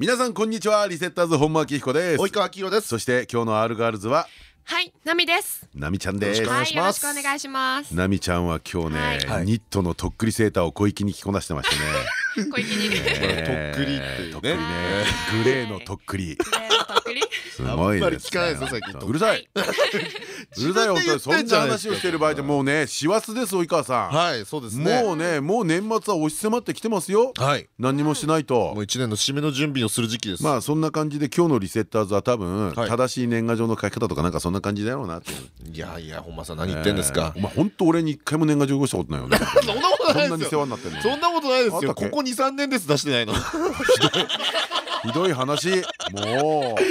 皆さんこんにちは。リセッターズ本間明彦です。及川明宏です。そして今日の R ガールズははい、ナミです。ナミちゃんです。よろはい、よろしくお願いします。しくお願いします。ナミちゃんは今日ね、はい。ニットのとっくりセーターを小粋に着こなしてましてね小池に。えーとっくりっていうね。グレーのとっくり。すごいです聞かないですよ最近。うるさい、うるさい本当にそんな話をしてる場合じゃもうね師走です及川さん、はいそうですね。もうねもう年末は押し迫ってきてますよ。はい。何にもしないと。もう一年の締めの準備をする時期です。まあそんな感じで今日のリセッターズは多分はい。正しい年賀状の書き方とかなんかそんな感じだろうなっていやいや本間さん何言ってんですか？えー。お前本当俺に一回も年賀状起こしたことないよね。そんなことこなんいですよ。なに世話になってるのそんなことないですよ。ここ23年です出してないの。ひどい。話。もう。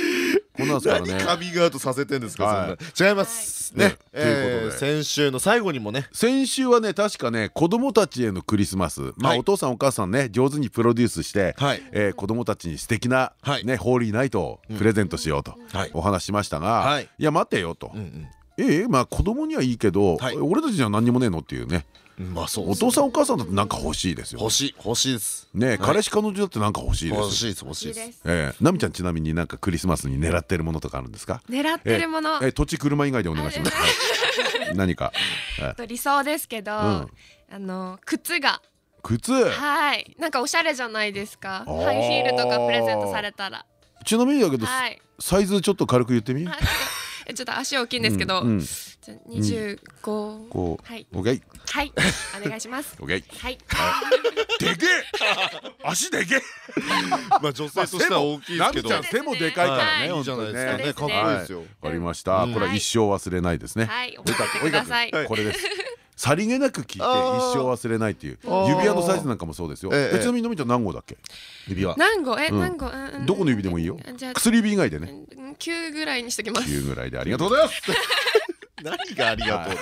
こんなんですからね。何カミングアウトさせてんですかはい。そんな。違いますね。ね。ということで。えー先週の最後にもね。先週はね確かね子供たちへのクリスマス。まあはい。お父さんお母さんね上手にプロデュースしてはい。えー子供たちに素敵なはい。ねホーリーナイトをプレゼントしようとはい。お話ししましたがはい。いや待てよと。うんうん。ええまあ子供にはいいけどはい。俺たちには何にもねえのっていうねまあそうお父さんお母さんだってなんか欲しいですよ欲しい欲しいです。ね彼氏彼女だってなんか欲しいです欲しいです欲しいです。ええ。なみちゃんちなみになんかクリスマスに狙ってるものとかあるんですか？狙ってるもの。え。え土地車以外でお願いします。はい。何か。ええ。と理想ですけど、ん。あの靴が。靴？はい、なんかおしゃれじゃないですか？ハイヒールとかプレゼントされたら。ちなみにだけどはい。サイズちょっと軽く言ってみ？ちょっと足大きいんですけどじゃ二十五。はい。オッケーはい。お願いします。オッケーはい。でけえ。足でけえ。まあ女性としては大きいですけど。ナミちゃん背もでかいからねい。いじゃないですかね。ねかっこい。いですよわかりました。うん。これは一生忘れないですね。はい、覚えてください。これです。さりげなく聞いて一生忘れないっていう指輪のサイズなんかもそうですよ。ちなみにのみちゃん何号だっけ？指輪。何個え、うん。何個うん。うんどこの指でもいいよ。じゃあ。薬指以外でね。うん。九ぐらいにしときます。9ぐらいで。ありがとうございます何がありがとうだ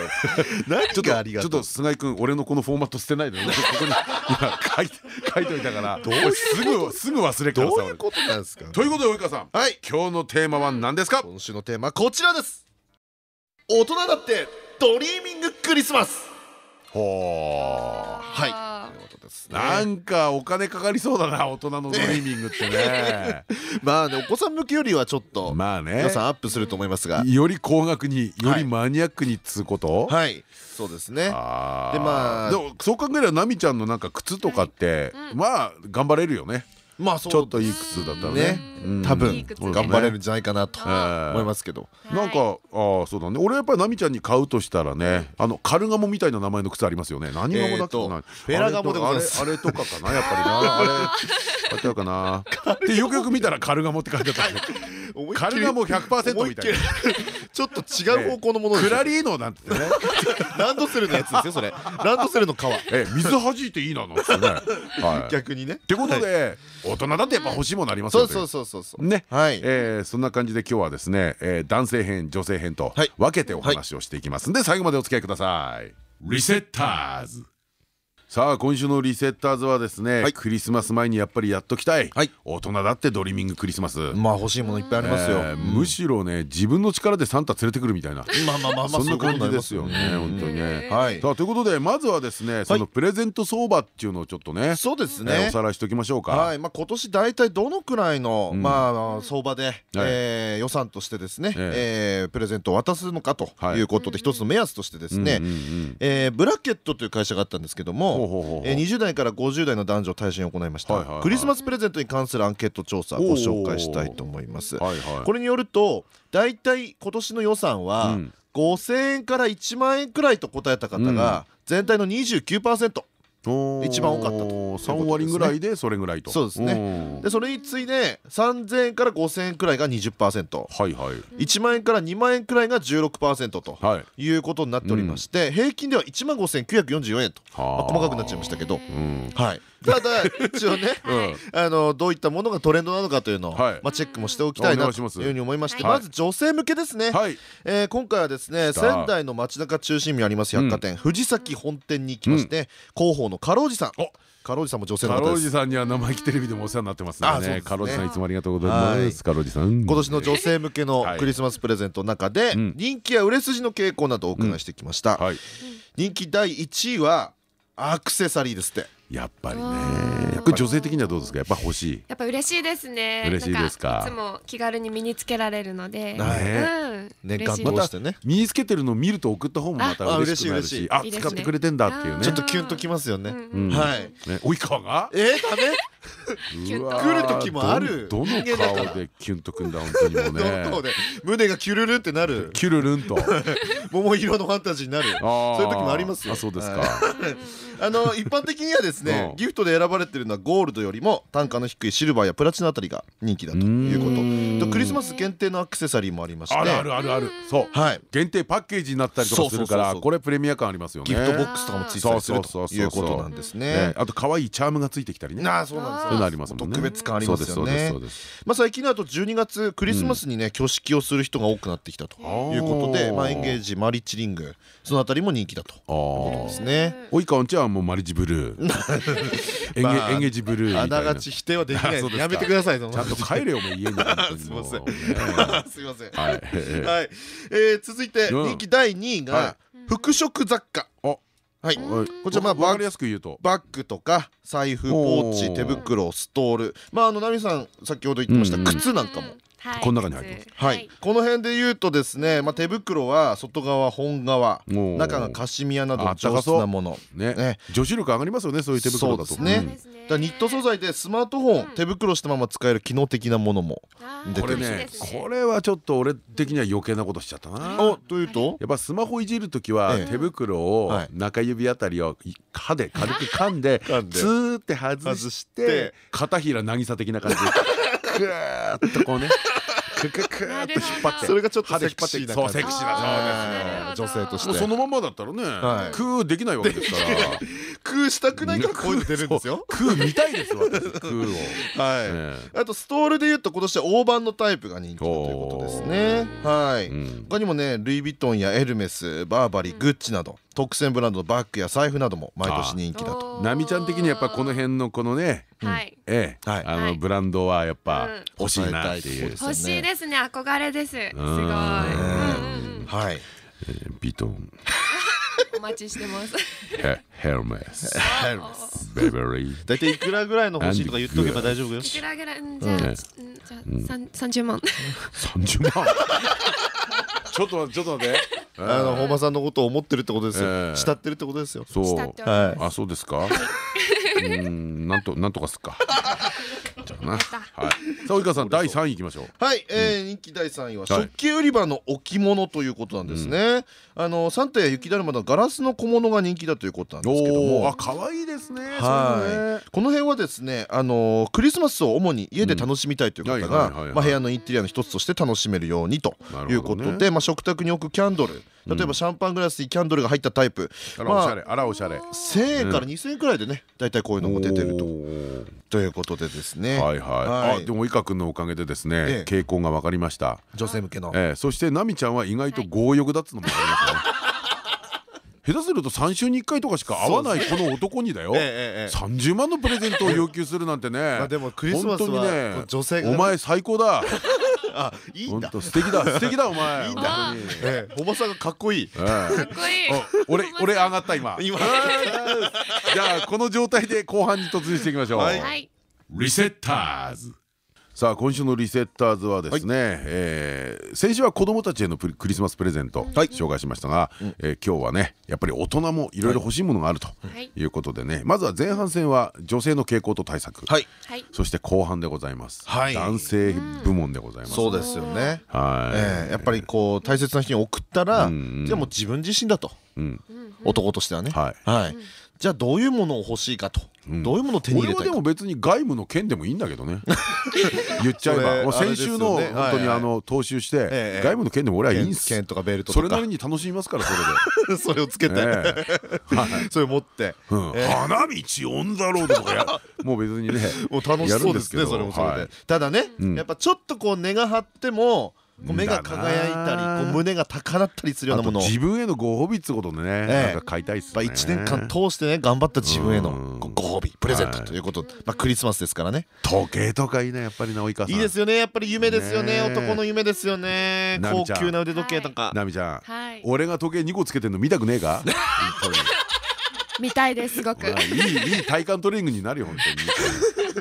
何ちょっがありがとう。とちょっと菅井君俺のこのフォーマット捨てないでね ここに今書いて書いておいたから。俺すぐすぐ忘れっからさどういうことなんですか？ということで及川さん。はい。今日のテーマは何ですか？今週のテーマはこちらです。大人だってドリーミングクリスマス。ほはいあということですうね。なんかお金かかりそうだな大人のドリーミングってね。まあねお子さん向けよりはちょっとまあね。予算アップすると思いますが。より高額によりマニアックにっつうこと？はい。そうですね。でまあでもそう考えればナミちゃんのなんか靴とかってはいうん。まあ頑張れるよねまあそうちょっといい靴だったらね。多分。頑張れるんじゃないかなとあ思いますけど。ーなんかああそうだね。俺やっぱりナミちゃんに買うとしたらねあのカルガモみたいな名前の靴ありますよね。何ガモだっけフェラガモでございます。あれあれとかかなやっぱりな。あれ買っちゃうかな。でよくよく見たらカルガモって書いてあったカルガモ100%みたいな。ちょっと違う方向のものですよクラリーノなんてね。ランドセルのやつですよそれ。ランドセルの皮。え水弾いていいななんてね。はい。逆にね。ってことで大人だってやっぱ欲しいものありますよそうそうそうそうそう。ね。そんな感じで今日はですねえー男性編女性編とはい。分けてお話をしていきますんで最後までお付き合いください。リセッターズさあ今週のリセッターズはですね、はい。クリスマス前にやっぱりやっときたい、はい。大人だってドリーミングクリスマス、まあ欲しいものいっぱいありますよ。えーむしろね自分の力でサンタ連れてくるみたいな。まあまあまあまあそんな感じですよね本当にね。はい。さあということでまずはですねそのプレゼント相場っていうのをちょっとねそうですえーねおさらいしておきましょうか。はい。まあ今年大体どのくらいのうん。まあ相場でえー予算としてですねええープレゼントを渡すのかとはいいうことで一つの目安としてですねブラケットという会社があったんですけどほうほうほうえー20代から50代の男女を対象に行いました。クリスマスプレゼントに関するアンケート調査をご紹介したいと思います。はいはい。これによると大体今年の予算はうん。5000円から1万円くらいと答えた方が全体の29%おー一番多かったと。いうことですね3割ぐらいでそれぐらいと。そうですね。ねでそれに次いで3000円から5000円くらいが 20%1 はいはい。万円から2万円くらいが16%とはい。いうことになっておりまして平均では1万5944円と、細かくなっちゃいましたけど。うん。はいただ一応ね あのどういったものがトレンドなのかというのをはい。まあチェックもしておきたいなというふうに思いましてはい。まず女性向けですね。はい。えー今回はですね仙台の街中中心部にあります百貨店藤崎本店に行きまして広報のかろうじさん。お。かろうじさんも女性のカロージ方ですさんには生意気テレビでもお世話になってますね。あそうですね。カロージさんいつもありがとうございます。カロージさん。今年の女性向けのはい。クリスマスプレゼントの中でうん。人気や売れ筋の傾向などをお伺いしてきました。はい。人気第1位はアクセサリーですってやっぱりね。これ女性的にはどうですか？やっぱ欲しい。やっぱ嬉しいですね。嬉しいですか？いつも気軽に身につけられるので。ね。嬉しい。願望してね。身につけてるのを見ると送った方もまたあ嬉しくなる嬉しい嬉しい。しあ使ってくれてんだっていうね。ちょっとキュンときますよね。はい。ね及川が？えーダメ？来る時もある。どどの顔でキュンとくんだ本当にもね。で胸がキュルルンってなる。キュルルンと。桃色のファンタジーになる。そそういう時もありますよ。あそうですはかあの一般的にはですねうん。ギフトで選ばれてるのはゴールドよりも単価の低いシルバーやプラチナあたりが人気だということ。とクリスマス限定のアクセサリーもありまして。あるあるある。あるそう。はい。限定パッケージになったりとかするからこれプレミア感ありますよね。ギフトボックスとかもついてたりするとそうそうそうそういうことなんですね。ねあと可愛いチャームがついてきたりね。なあそうなんですそういうのありますもんね。特別感ありますよね。そうですそうですそうです。まあ最近だと12月クリスマスにね挙式をする人が多くなってきたということでまあエンゲージマリッジリングそのあたりも人気だと。いうあことー。ですね。及川んちはもうマリッジブルー。エンゲージブルーあながち否定はできない。やめてくださいち。ゃんと帰れよもう家に すいません。すいません。はい。続いてうん。人気第2位はが服飾雑貨。おはい。はい。こちらまあわかりやすく言うと。バッグとか財布ポーチ手袋ストール。まああのナミさん先ほど言ってました靴なんかも。はいこの中に入ってます。靴はい、この辺で言うとですね、まあ、手袋は外側本革おー。中がカシミヤなど上ったかそう。質なものね。ね。女子力上がりますよねそういう手袋だと。そうですね。ニット素材でスマートフォン、うん。手袋したまま使える機能的なものも出てるこれねこれはちょっと俺的には余計なことしちゃったな。おというと？やっぱスマホいじる時はええ。手袋をはい。中指あたりを歯で軽く噛んで ツーって外外しして片平渚的な感じで クーッとこうねクククッと引っ張ってそれがちょっとセクシーなそうセクシーなあーそう女性としてそのままだったらねクーできないわけですから空したくないからこういうの出るんですよ。クー見たいです私。クーを。はい、え。あとストールで言うと今年は大判のタイプが人気だということですね。はい、うん。他にもねルイ・ヴィトンやエルメスバーバリーグッチなど特選ブランドのバッグや財布なども毎年人気だと。おー。ナミちゃん的にやっぱこの辺のこのねはい。ええ。はい。あはい。のブランドはやっぱうん。欲しいなっていう。抑えたいところです欲しいですね。憧れです。すごい。はい。ビトン お待ちしてます。ヘヘルメスヘルメスベベリー大体いくらぐらいの欲しいとか言っとけば大丈夫よ。いくらぐらい？うん。じゃあじゃあ三三十万30万ちょっと待ってちょっと待って。あの本間さんのことを思ってるってことですよ、ええ。慕ってるってことですよ。そう。あそうですか？うんなんとなんとかすっかな。はい。さあ及川さん第3位いきましょう。はい、えー人気第3位は食器売り場の置物ということなんですね、あのサンタや雪だるまのガラスの小物が人気だということなんですけども。おおあ可愛いですねはい、この辺はですね、あのークリスマスを主に家で楽しみたいという方がまあ部屋のインテリアの一つとして楽しめるようにということで、まあ食卓に置くキャンドル例えばシャンパングラスにキャンドルが入ったタイプ、あらおしゃれ。あらおしゃれ。1000円から2000円くらいでね大体こういうのも出てると。ということでですね。はいはい。はい。あでも及川君のおかげでですええ。ね傾向が分かりました。女性向けの。ええそしてナミちゃんは意外と強欲だっつのも分かりましたね。下手すると3週に1回とかしか会わない この男にだよ。ええええ30万のプレゼントを要求するなんてね。まあでもクリスマスは本当にね女性がね。お前最高だあいいん本だ当素敵だ。素敵だお前。いいんだ。本当に。ええ。本間さんがかっこいい。ええ。かっこいい。お俺俺上がった今。じゃあこの状態で後半に突入していきましょう。リセッターズさあ今週のリセッターズはですね、えー先週は子供たちへのクリスマスプレゼント紹介しましたが、えー今日はねやっぱり大人もいろいろ欲しいものがあるとはい。い。うことでねまずは前半戦は女性の傾向と対策、はい。はい。そして後半でございます、はい。男性部門でございます、そうですよね。はい、ええやっぱりこう大切な人に送ったらうんうん。じゃあもう自分自身だと。うん。男としてはね。はい。はいじゃあどういうものを欲しいかと。どういうものを手に入れたいか。も別に外務の件でもいいんだけどね。言っちゃえば。もう先週の本当にあの踏襲してええ外務の件でも俺はいいんす。剣とかベルトとか。それなりに楽しみますからそれで。それをつけて。それを持って。花道オンザロードとかやもう別にねもう楽しそうですねそれもそれで。はい。ただねうん。やっぱちょっとこう根が張ってもこう目が輝いたりこう胸が高鳴ったりするようなもの自分へのご褒美っつうことでねええ。なんか買いたいっすぱね1年間通してね頑張った自分へのご褒美プレゼントはい。ということ。まあクリスマスですからね。時計とかいいねやっぱりな及川さん。いいですよね。やっぱり夢ですよね。男の夢ですよね。高級な腕時計とか。ナミちゃん。はい。俺が時計2個つけてんの見たくねえか？見たいですすごく。いいいい体幹トレーニングになるよ本当に。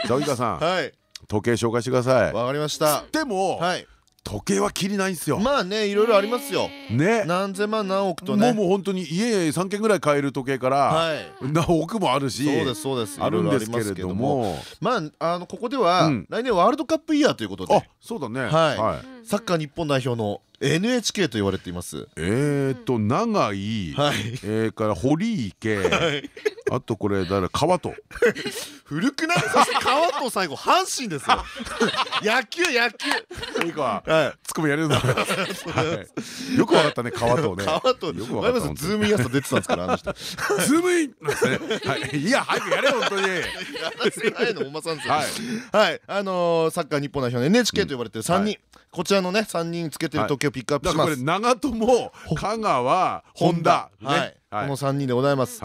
じゃあ及川さん。はい。時計紹介してください。わかりました。でもはい時計はきりないんすよ。まあねいろいろありますよ。ね。何千万何億とね。もうもう本当に家3軒ぐらい買える時計からはい。何億もあるしそうですそうです。あるんですけれどども。もまああのここではうん。来年ワールドカップイヤーということあでそうだね。はい。はい。サッカー日本代表の NHK と言われています。えーっと長井。はい。えーから堀池。あとこれ誰川と 古くない？そして川と最後阪神ですよ。野球野球。いいかはい。ツッコミやれるんだはい。よくわかったね川とね。川とよくわかったズームインやつ出てたんですからあの人。やズームインい。いや早くやれよ本当に。らせないのおんまさんですよ。はい。はい。あのーサッカー日本代表の NHK と呼ばれてる3は人こちらのね3人つけてる時計をピックアップします長友香川本田。ね。はい。この3人でございます。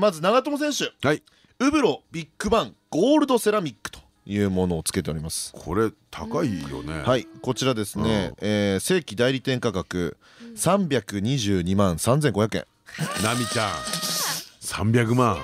まず長友選手。はい。ウブロビッグバンゴールドセラミックというものをつけております。これ高いよね。はい。こちらですね、えー正規代理店価格322万3500円。ナミちゃん300万。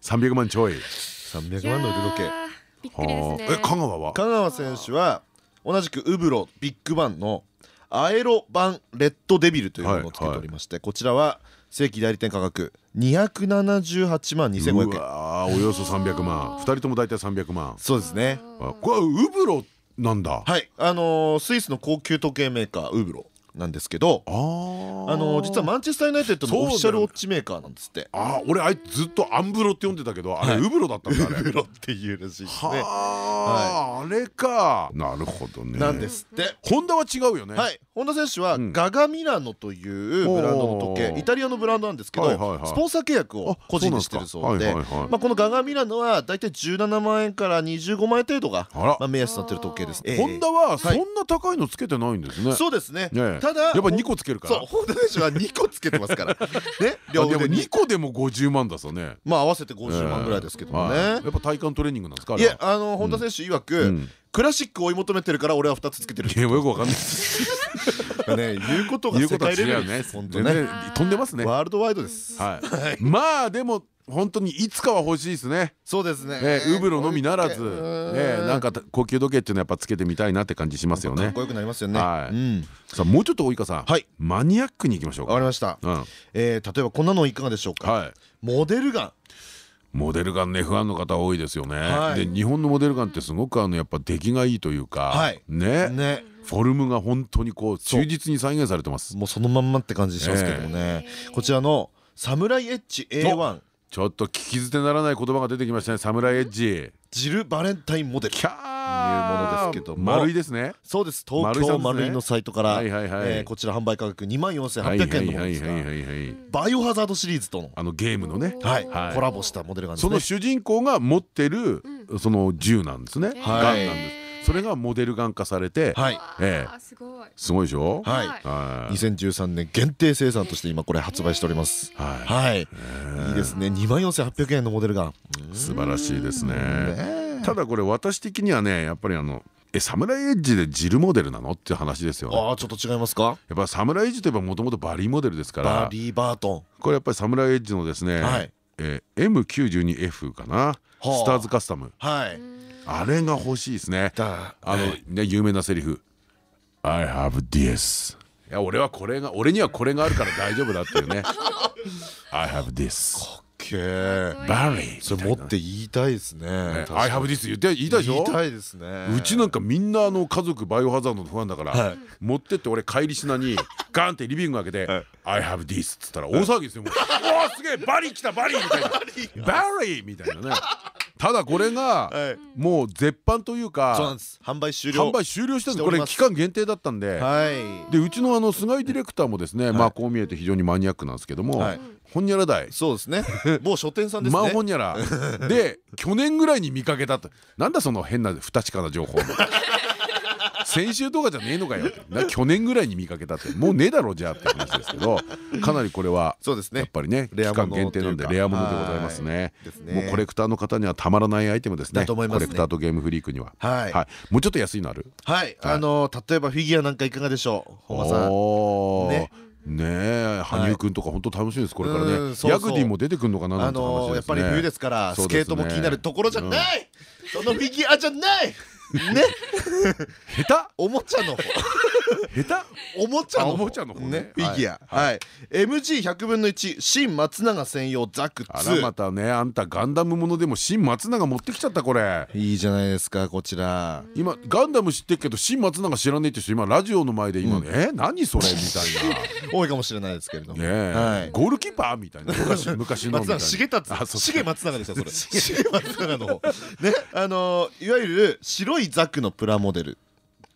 300万ちょい。300万の腕時計。いやーびっくりですね。はあえ香川は？香川選手は同じくウブロビッグバンのアエロバンレッドデビルというものをつけておりまして、こちらは正規代理店価格278万う2500円。わーおよそ300万。2人とも大体300万。そうですね。あこれはウブロなんだ。はい。あのースイスの高級時計メーカーウブロなんですけどあのー実はマンチェスター・ユナイテッドのオフィシャルウォッチメーカーなんですって。あー俺あいつずっとアンブロって呼んでたけどあれウブロだったんだあれ ウブロっていうらしいですね。はああれか。なるほどね。なんですって。ホンダは違うよね。はい、本田選手はうん。ガガミラノというブランドの時計イタリアのブランドなんですけどスポンサー契約をあ個人でしてるそうでこのガガミラノはだいたい17万円から25万円程度が目安になってる時計です。ええ。ホンダはそんな高いのつけてないんですね。そうですね。ただやっぱ2個つけるから。そう本田選手は2個つけてますから。ねあでも両腕に2個でも50万だそうね。まあ合わせて50万ぐらいですけどもね。はいやっぱ体幹トレーニングなんですかあいやあの本田選手曰くうんクラシックを追い求めてるから俺は2つつけてる。いやよくわかんない。ね言うことが世界レベルです。本当ね飛んでますね。はワールドワイドです。い。まあでも本当にいつかは欲しいですね。そうですね。ねウブロのみならず。うん。ねなんか高級時計っていうのはやっぱつけてみたいなって感じしますよね。かっこよくなりますよね。さあもうちょっと及川さん。はい。マニアックにいきましょうか。わかりました。例えばこんなのいかがでしょうか。はい。モデルガンモデルガンね不安の方多いですよね、はい。で日本のモデルガンってすごくあのやっぱ出来がいいというか、はい。ね。ね。フォルムが本当にこう忠実に再現されてます。もうそのまんまって感じしますけどもね。こちらのサムライエッジ A1 ちょっと聞き捨てならない言葉が出てきましたね。サムライエッジ。ジル・バレンタインモデル。キャーものですけども。丸いですね。そうです。東京丸井のサイトからこちら販売価格2万はいはい4800円のものはいですがバイオハザードシリーズとのあのゲームのね。コラボしたモデルガンですね。その主人公が持ってるその銃なんですね、はいガンなんです。それがモデルガン化されて、はい。ええ。すごい。すごいでしょ？はい。はい。2013年限定生産として今これ発売しております。はいはい。いいですね。2万4800円のモデルガン。素晴らしいですね。ねただこれ私的にはねやっぱりあのえサムライエッジでジルモデルなのっていう話ですよね。ああちょっと違いますか？やっぱサムライエッジといえばもともとバリーモデルですから。バリー・バートこれやっぱりサムライエッジのですね、はい。えー M92F かな、スターズカスタム。ンはい。あれが欲しいですね。だあのね有名なセリフ「I have this」いや俺はこれが俺にはこれがあるから大丈夫だっていうね「I have this」けーバリーそれ持って言いたいですね。ね「確か I に have this」言って言いたいでしょ？言いたいですね。うちなんかみんなあの家族バイオハザードのファンだから、はい。持ってって俺帰りしなに ガンってリビング開けてはい「I have this」っつったら大騒ぎですよ。もう「おおすげえバリ来たバリ!」みたいな「バリ!」みたいなね。ただこれがはい。もう絶版というそうなんかです。販売終了。販売終了したんでこれ期間限定だったんではい。でうちのあの菅井ディレクターもですねまあこう見えて非常にマニアックなんですけどもはいほんにゃらだい。そうですね。某書店さんですね。まあほんにゃら。で去年ぐらいに見かけたと。なんだその変な不確かな情報先週とかじゃねえのかよ。な去年ぐらいに見かけたって。もうねえだろじゃあって話ですけど。かなりこれはそうですね。やっぱりね期レア物間限定なんでレアものでございますね。もうコレクターの方にはたまらないアイテムですね。コレクターとゲームフリークには。はい。もうちょっと安いのある？はい。あの例えばフィギュアなんかいかがでしょう？本間さんねねえ羽生くんとか本当楽しみですこれからね。ヤグディも出てくるのかななあんて話のーやっぱり冬ですからスケートも気になるところじゃない。そのフィギュアじゃない。ね。下おもちゃの方手？下おもちゃのあおもちゃの方ね。フィギュア。はい。はい。MG100 分の1新松永専用ザクあらま2たねあんたガンダムものでも新松永持ってきちゃったこれ。いいじゃないですかこちら。今ガンダム知ってっけど新松永知らねえって人今ラジオの前で今ねえ何それ？みたい 多いかもしれないですけれども。なねはい。えゴールキーパー？みたいな。昔 昔のみたいな。松永重重松永ですよそれ。重松永の方。ねあのーいわゆる白いザクのプラモデル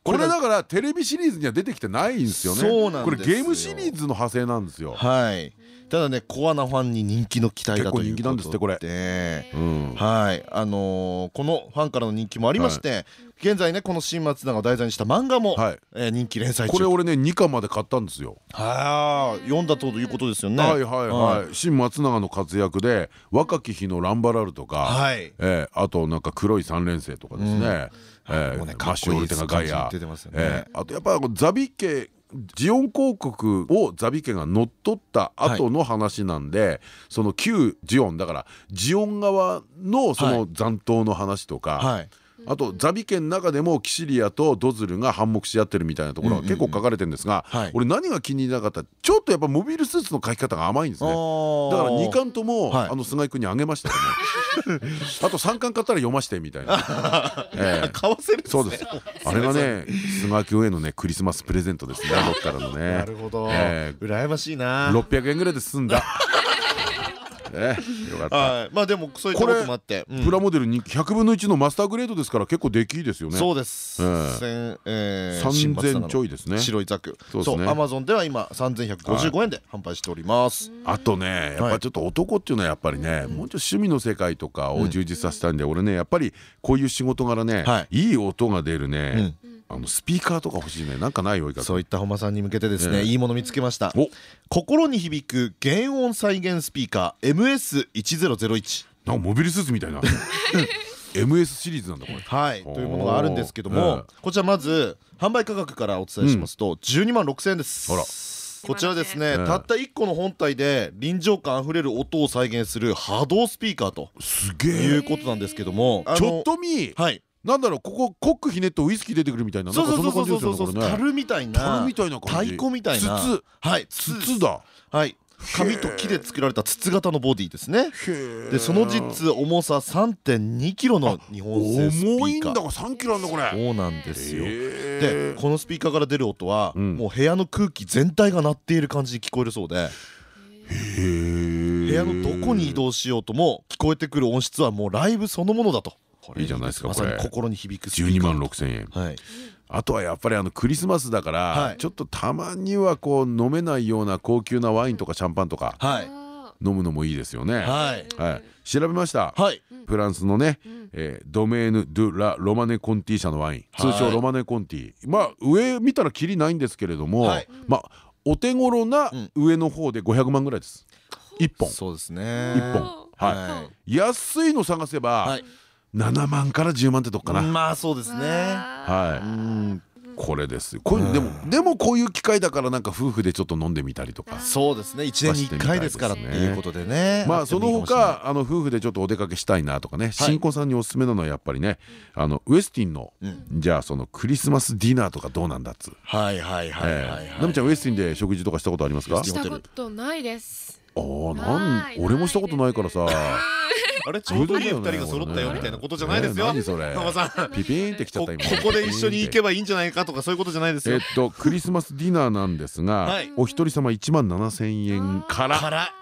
これだからテレビシリーズには出てきてないんですよね。そうなんですよ。これゲームシリーズの派生なんですよ。はいただねコアなファンに人気の機体だという結構人気なんですってこれ。でうんはい。あのーこのファンからの人気もありまして現在ねこの新松永を題材にした漫画もはい。えー人気連載中。これ俺ね2巻まで買ったんですよ。はあ読んだということですよね。はいはいはい。新松永の活躍で若き日のランバラルとかはい。えーあとなんか黒い三連星とかですね。えもうねーマシオルテガガイア。あとやっぱザビ家ジオン広告をザビ家が乗っ取った後の話なんで、その旧ジオンだからジオン側のその残党の話とか、はいあとザビ家の中でもキシリアとドズルが反目し合ってるみたいなところが結構書かれてるんですがはい。俺何が気に入らなかったちょっとやっぱモビルスーツの書き方が甘いんですね。だから2巻ともはい。あの菅井君にあげましたよね。あと3巻買ったら読ましてみたいな。ええ。買わせるそうです。あれがね菅井君へのねクリスマスプレゼントですね。どっからのね。なるほど。ええ。羨ましいな。600円ぐらいで済んだええよかった。はい。まあでもそういったこともあって。うん。プラモデルに100分の1のマスターグレードですから結構出来いいですよね。そうです。ええ。千えー新松永3000の。ちょいですね。白いザク。そうアマゾンでは今3155円で販売しております。あとねやっぱちょっと男っていうのはやっぱりねもうちょっと趣味の世界とかを充実させたいんで俺ねやっぱりこういう仕事柄ねはい。いい音が出るねあのスピーカーとか欲しいね。なんかないよいかそういった本間さんに向けてですええね。いいもの見つけました。お。心に響く原音再現スピーカー MS1001 なんかモビルスーツみたいな。MS シリーズなんだこれ。はい。というものがあるんですけどえもこちらまず販売価格からお伝えしますと12万6000円です。こちらですねええ。たった1個の本体で臨場感あふれる音を再現する波動スピーカーとすげえ。いうことなんですけどもちょっとみはいなんだろうここコックひねってウイスキー出てくるみたいなそんな感じですよねこれね。樽みたいな。樽みたいな感じ。太鼓みたいな。筒。はい筒だ。はい。紙と木で作られた筒型のボディですね。でその実重さ3.2キロの日本製スピーカー。重いんだが3キロあんだこれ。そうなんですよ。へでこのスピーカーから出る音は、うん。もう部屋の空気全体が鳴っている感じに聞こえるそうで。部部屋のどこに移動しようとも聞こえてくる音質はもうライブそのものだといいじゃないですかこれ。心に響くスピー12カー。万6千円。はい。あとはやっぱりあのクリスマスだから、はい。ちょっとたまにはこう飲めないような高級なワインとかシャンパンとかはい。飲むのもいいですよね。はい。はい、調べました？はい。フランスのね、えードメーヌ・ドゥ・ラ・ロマネ・コンティ社のワイン。通はい。称ロマネ・コンティまあ上見たらきりないんですけれども、はい。まあお手頃な上の方で500万ぐらいです。1本。そうですね。1本。はい、は安いの探せば、はい7万から10万ってとこかな、まあそうですね。はうん。いこれですこういうでもでもこういう機会だからなんか夫婦でちょっと飲んでみたりとかそうですね。1年に1回ですからっていうことでね。まあその他あの夫婦でちょっとお出かけしたいなとかね。新婚さんにおすすめなのはやっぱりねあのウエスティンのじゃあそのクリスマスディナーとかどうなんだっつう。はいはいはいはいはい。なみちゃんウエスティンで食事とかしたことありますか？したことないですあなん俺もしたことないからさ。あれ？ちょうどいい二人が揃ったよみたいなことじゃないですよ。何それ。ママさん。ピピーンってきちゃっこた今。ここで一緒に行けばいいんじゃないかとかそういうことじゃないですよ。えっとクリスマスディナーなんですが、はい。お一人様1万7000円から。から。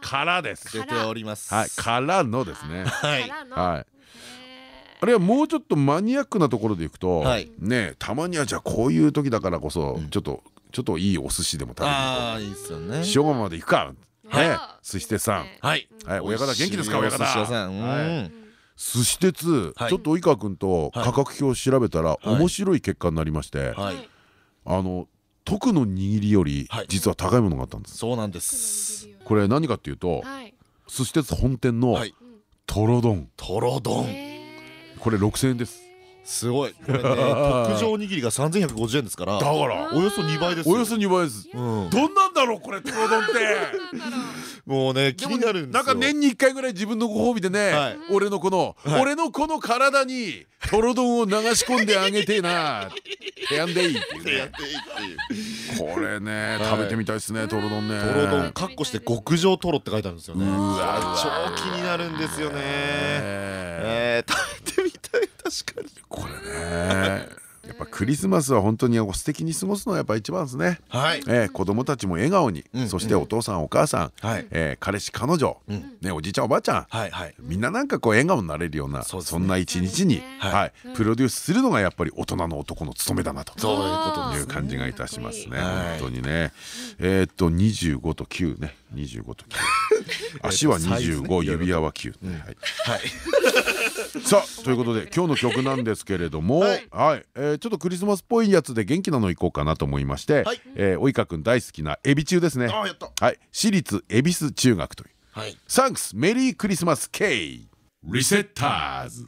からです。出ております。はいからのですね。はい。はい。あるいはもうちょっとマニアックなところでいくと、はい。ねたまにはじゃあこういう時だからこそ、うん。ちょっとちょっといいお寿司でも食べに行こああいいですよね。う塩釜まで行くかはいね。寿司鉄さん。はい。はい。親方元気ですか？親方。寿司屋さん。はい。うん寿司鉄、はい。ちょっと及川君と価格表を調べたらい。面白い結果になりまして、はい。あの特の握りよりはい。実は高いものがあったんです、そうなんです。これ何かっていうとはい。寿司鉄本店のはい。とろ丼。とろ丼。これ6000円ですすごい。これね 特上握りが3150円ですから。だから。およそ2倍ですよ。およそ2倍です。うん。どんなんだろうこれとろ丼って。もうね気になるんですよ。なんか年に1回ぐらい自分のご褒美でね、はい。俺のこの、はい。俺のこの体にとろ丼を流し込んであげてえなてやんでいいっていうね。これね、はい。食べてみたいですねとろ丼ね。とろ丼かっこして極上とろって書いてあるんですよね。うわ超気になるんですよね。え。え確かに。これね。やっぱクリスマスは本当に素敵に過ごすのがやっぱ一番ですね。はい。えー、子供たちも笑顔に、うん。そしてお父さんお母さん、はい。えー彼氏彼女、うん。ね、おじいちゃんおばあちゃん、はいはい。みんななんかこう笑顔になれるようなそ,、んな一日に、はい。はい。プロデュースするのがやっぱり大人の男の務めだなと。そういうこという感じがいたしますね。はい。本当にね。えーっと25と9ね、25と9。足はサイズね25、指輪は9。はい。はいさあということで今日の曲なんですけれども、ははい。いえーちょっとクリスマスっぽいやつで元気なのいこうかなと思いまして、はい。えー及川くん大好きなエビ中ですね。あーやった。はい、私立恵比寿中学という。はい。サンクスメリークリスマス K リセッターズ。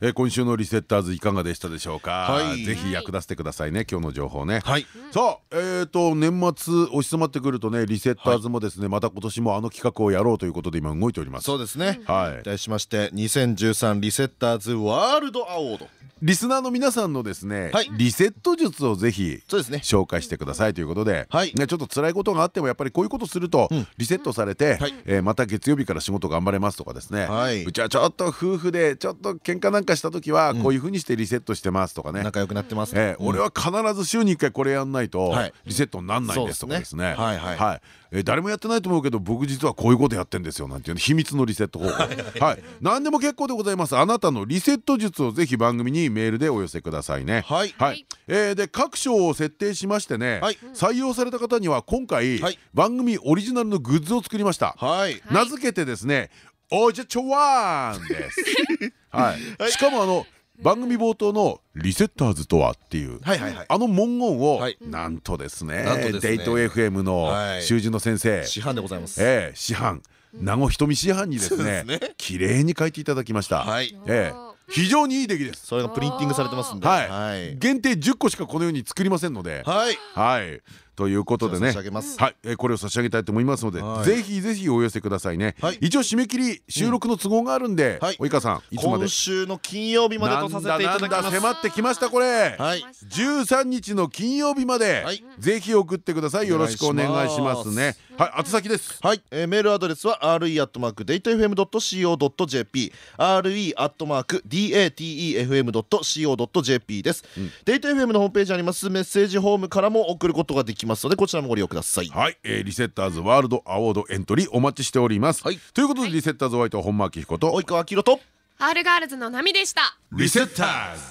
えー今週のリセッターズいかがでしたでしょうか、はい。ぜひ役立ててくださいね今日の情報ね、はい。さあえー、と年末押し迫ってくるとねリセッターズもですね、また今年もあの企画をやろうということで今動いておりますそうですねはい。題しまして2013リセッターズワールドアワードリスナーの皆さんのですね、はい。リセット術をぜひそうですね。紹介してくださいということで、はい。ねちょっと辛いことがあってもやっぱりこういうことするとうん。リセットされて、はい。えーまた月曜日から仕事頑張れますとかですね、はい。うちはちょっと夫婦でちょっと喧嘩なんかした時はこういうふうにしてリセットしてますとかね、仲良くなってますえー俺は必ず週に1回これやんないとはい。リセットになんないんですとかですね。はいはい。えー誰もやってないと思うけど僕実はこういうことやってんですよなんていうね秘密のリセット方法。はい。何でも結構でございます。あなたのリセット術をぜひ番組にメールでお寄せくださいね。はい。はい。えーで各賞を設定しましてねはい。採用された方には今回はい。番組オリジナルのグッズを作りました。はい。名付けてですねおじゃちょわーんです。はい。しかもあの番組冒頭のリセッターズとはっていうあの文言をはい。なんとですねデート FM のはい。習字の先生。市販でございます。ええ師範。名護瞳師範にですね。綺麗に書いていただきました。はい。ええ非常にいい出来です。それがプリンティングされてますんで。はい。はい。限定10個しかこのように作りませんので。はい。はい。ということでね。はい。えーこれを差し上げたいと思いますのではい。ぜひぜひお寄せくださいね。はい。一応締め切り収録の都合があるんではい。及川さんいつまで？今週の金曜日までとさせていただきなんだます迫ってきましたこれ。はい。13日の金曜日まではい。ぜひ送ってください。よろしくお願いしますねはい宛先です。はい、えーメールアドレスは re.datafm.co.jp re.datefm.co.jp です、データ FM のホームページにあります。メッセージホームからも送ることができますのでこちらもご利用ください。はい、えーリセッターズワールドアワードエントリーお待ちしております、はい。ということでリセッターズお相手は本間明彦と及川明とハールガールズの波でした。リセッターズ